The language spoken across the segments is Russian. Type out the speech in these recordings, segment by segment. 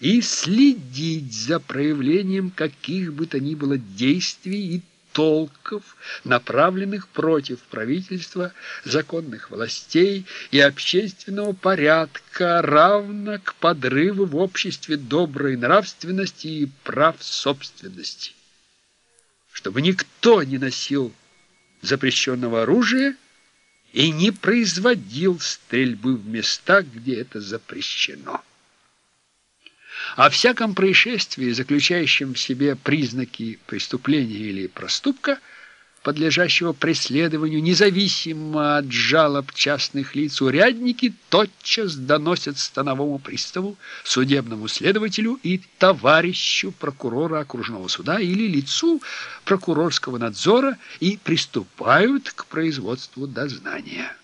и следить за проявлением каких бы то ни было действий и толков, направленных против правительства, законных властей и общественного порядка, равно к подрыву в обществе доброй нравственности и прав собственности. Чтобы никто не носил запрещенного оружия и не производил стрельбы в местах, где это запрещено. О всяком происшествии, заключающем в себе признаки преступления или проступка, подлежащего преследованию, независимо от жалоб частных лиц, урядники тотчас доносят становому приставу, судебному следователю и товарищу прокурора окружного суда или лицу прокурорского надзора и приступают к производству дознания.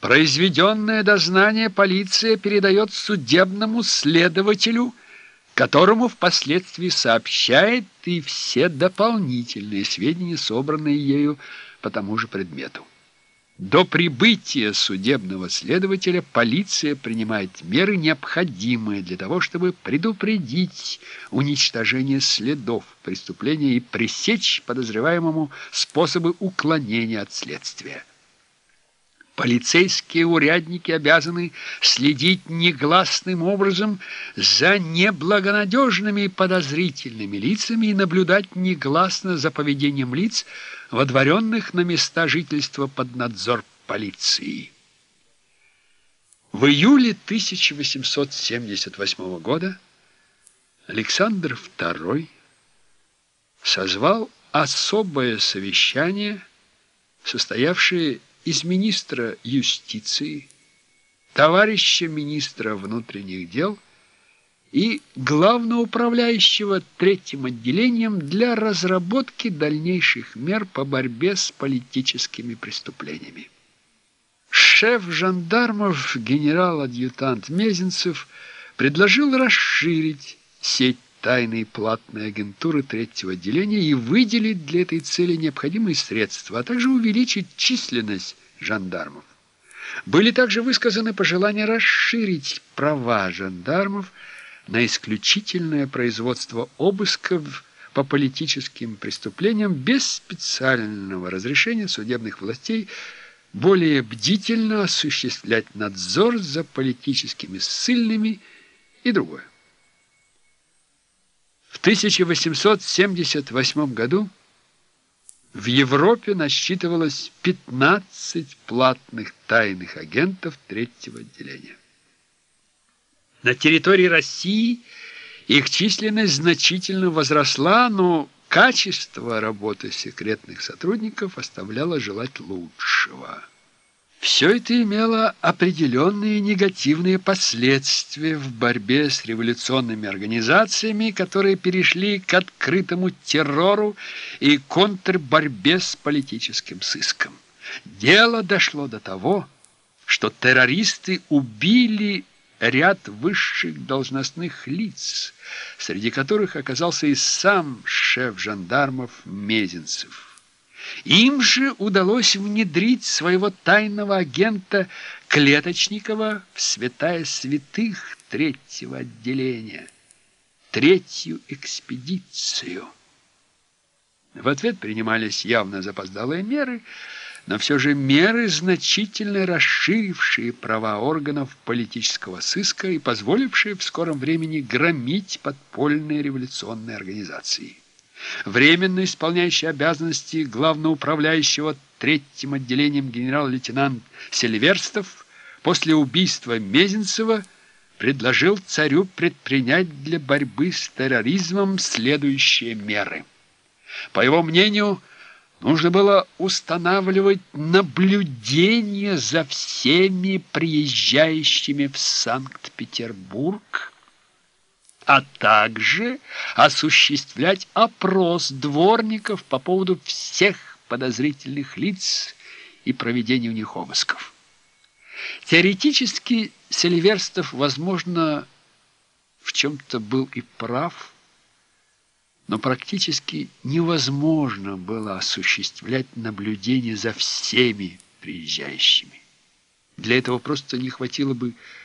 Произведенное дознание полиция передает судебному следователю – которому впоследствии сообщает и все дополнительные сведения, собранные ею по тому же предмету. До прибытия судебного следователя полиция принимает меры, необходимые для того, чтобы предупредить уничтожение следов преступления и пресечь подозреваемому способы уклонения от следствия. Полицейские урядники обязаны следить негласным образом за неблагонадежными и подозрительными лицами и наблюдать негласно за поведением лиц, водворенных на места жительства под надзор полиции. В июле 1878 года Александр II созвал особое совещание, состоявшее из министра юстиции, товарища министра внутренних дел и главноуправляющего третьим отделением для разработки дальнейших мер по борьбе с политическими преступлениями. Шеф жандармов генерал-адъютант Мезенцев предложил расширить сеть тайной платной агентуры третьего отделения и выделить для этой цели необходимые средства, а также увеличить численность жандармов. Были также высказаны пожелания расширить права жандармов на исключительное производство обысков по политическим преступлениям без специального разрешения судебных властей, более бдительно осуществлять надзор за политическими ссыльными и другое. В 1878 году в Европе насчитывалось 15 платных тайных агентов третьего отделения. На территории России их численность значительно возросла, но качество работы секретных сотрудников оставляло желать лучшего. Все это имело определенные негативные последствия в борьбе с революционными организациями, которые перешли к открытому террору и контрборьбе с политическим сыском. Дело дошло до того, что террористы убили ряд высших должностных лиц, среди которых оказался и сам шеф жандармов Мезенцев. Им же удалось внедрить своего тайного агента Клеточникова в святая святых третьего отделения, третью экспедицию. В ответ принимались явно запоздалые меры, но все же меры, значительно расширившие права органов политического сыска и позволившие в скором времени громить подпольные революционные организации. Временно исполняющий обязанности главноуправляющего третьим отделением генерал-лейтенант Сильверстов после убийства Мезенцева предложил царю предпринять для борьбы с терроризмом следующие меры. По его мнению, нужно было устанавливать наблюдение за всеми приезжающими в Санкт-Петербург, а также осуществлять опрос дворников по поводу всех подозрительных лиц и проведения у них обысков. Теоретически Селиверстов, возможно, в чем-то был и прав, но практически невозможно было осуществлять наблюдение за всеми приезжающими. Для этого просто не хватило бы